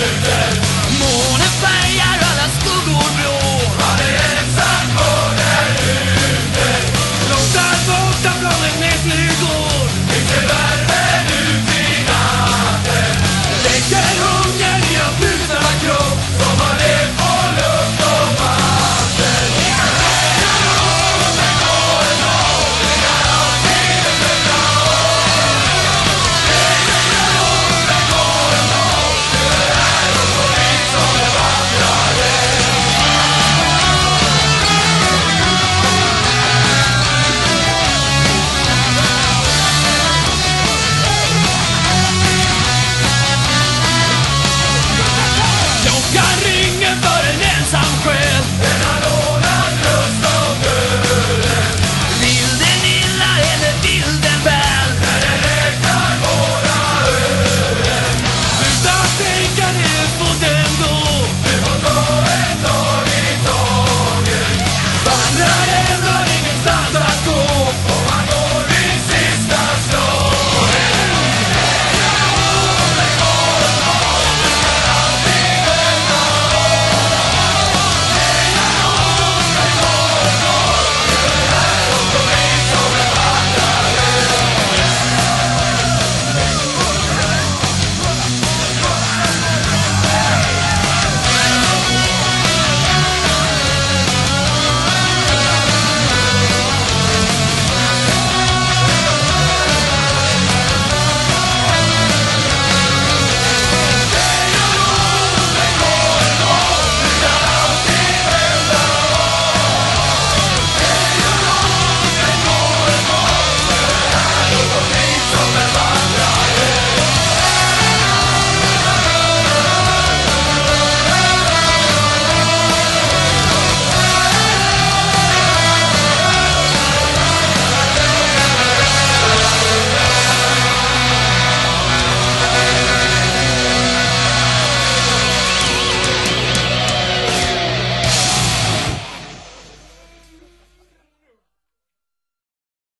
Independence